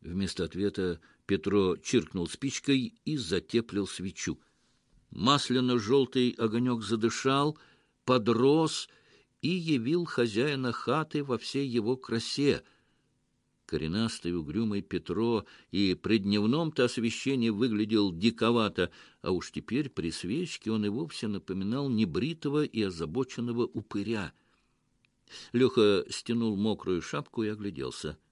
Вместо ответа Петро чиркнул спичкой и затеплил свечу. Масляно-желтый огонек задышал, подрос и явил хозяина хаты во всей его красе. Коренастый угрюмый Петро и при дневном-то освещении выглядел диковато, а уж теперь при свечке он и вовсе напоминал небритого и озабоченного упыря. Леха стянул мокрую шапку и огляделся —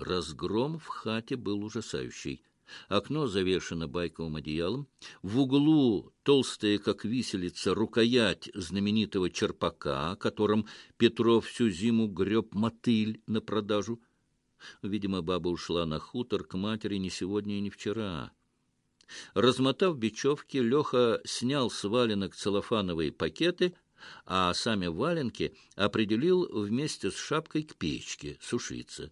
Разгром в хате был ужасающий. Окно завешено байковым одеялом. В углу толстая, как виселица, рукоять знаменитого черпака, которым Петров всю зиму греб мотыль на продажу. Видимо, баба ушла на хутор к матери не сегодня и не вчера. Размотав бечевки, Леха снял с валенок целлофановые пакеты, а сами валенки определил вместе с шапкой к печке сушиться.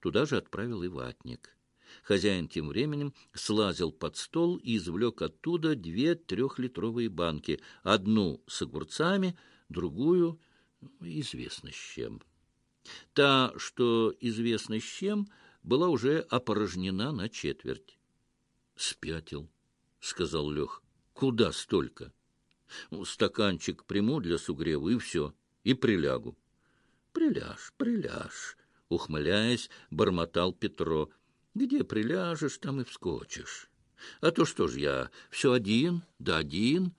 Туда же отправил и ватник. Хозяин тем временем слазил под стол и извлек оттуда две трехлитровые банки, одну с огурцами, другую известно с чем. Та, что известно с чем, была уже опорожнена на четверть. — Спятил, — сказал Лех. — Куда столько? Ну, — Стаканчик приму для сугрева, и все, и прилягу. — Приляжь, приляжь, ухмыляясь, бормотал Петро. «Где приляжешь, там и вскочишь. А то что ж я, все один, да один».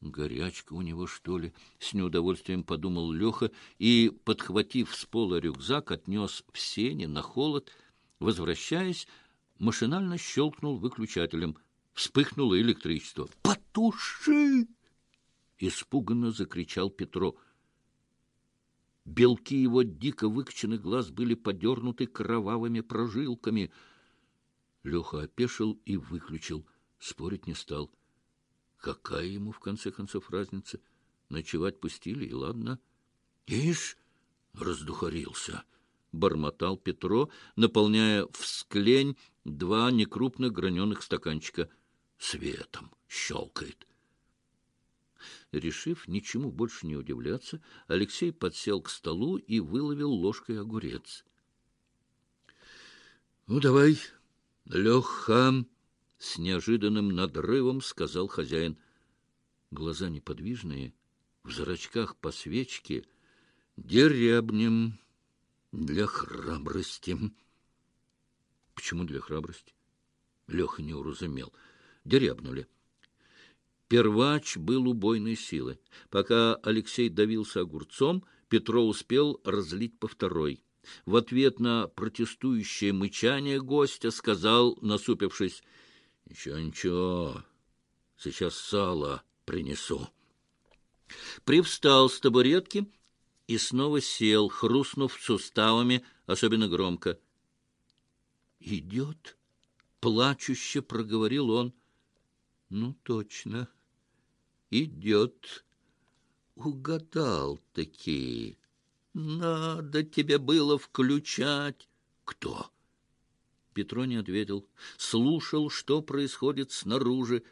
«Горячка у него, что ли?» — с неудовольствием подумал Леха и, подхватив с пола рюкзак, отнес в сене на холод. Возвращаясь, машинально щелкнул выключателем. Вспыхнуло электричество. «Потуши!» — испуганно закричал Петро. Белки его дико выкоченных глаз были подернуты кровавыми прожилками. Леха опешил и выключил. Спорить не стал. Какая ему, в конце концов, разница? Ночевать пустили, и ладно. Ишь, раздухарился, — бормотал Петро, наполняя в склень два некрупных граненых стаканчика. Светом щелкает. — Решив ничему больше не удивляться, Алексей подсел к столу и выловил ложкой огурец. — Ну, давай, Леха, — с неожиданным надрывом сказал хозяин. Глаза неподвижные, в зрачках по свечке, дерябнем для храбрости. — Почему для храбрости? Леха не уразумел. Дерябнули. — Первач был убойной силы. Пока Алексей давился огурцом, Петро успел разлить по второй. В ответ на протестующее мычание гостя сказал, насупившись, «Ничего, ничего, сейчас сало принесу». Привстал с табуретки и снова сел, хрустнув суставами, особенно громко. «Идет?» — плачуще проговорил он. «Ну, точно» идет. Угадал-таки. Надо тебе было включать. Кто? Петро не ответил. Слушал, что происходит снаружи.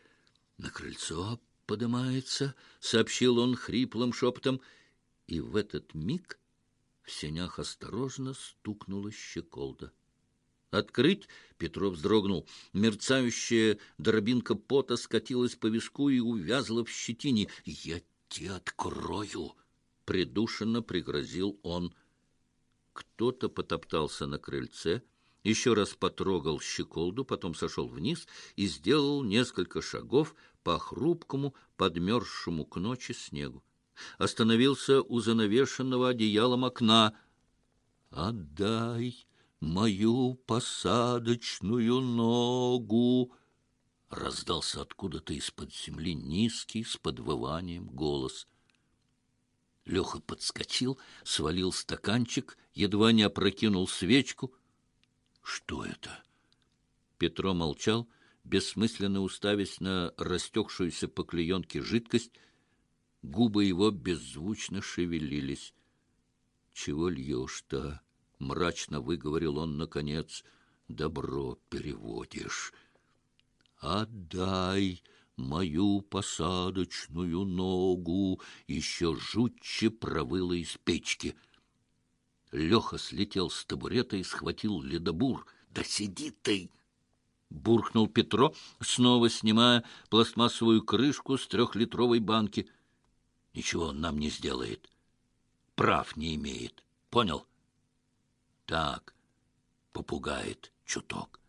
На крыльцо подымается, сообщил он хриплым шепотом. И в этот миг в сенях осторожно стукнула щеколда. Открыть Петров вздрогнул. Мерцающая дробинка пота скатилась по виску и увязла в щетине. «Я тебе открою!» — придушенно пригрозил он. Кто-то потоптался на крыльце, еще раз потрогал щеколду, потом сошел вниз и сделал несколько шагов по хрупкому, подмерзшему к ночи снегу. Остановился у занавешенного одеялом окна. «Отдай!» Мою посадочную ногу!» Раздался откуда-то из-под земли низкий с подвыванием голос. Леха подскочил, свалил стаканчик, едва не опрокинул свечку. «Что это?» Петро молчал, бессмысленно уставясь на растекшуюся по клеенке жидкость. Губы его беззвучно шевелились. «Чего льешь-то?» Мрачно выговорил он наконец. Добро переводишь. Отдай мою посадочную ногу, еще жутче провыло из печки. Леха слетел с табурета и схватил ледобур, Да сиди ты! Буркнул Петро, снова снимая пластмассовую крышку с трехлитровой банки. Ничего он нам не сделает. Прав не имеет. Понял? Так, попугает чуток.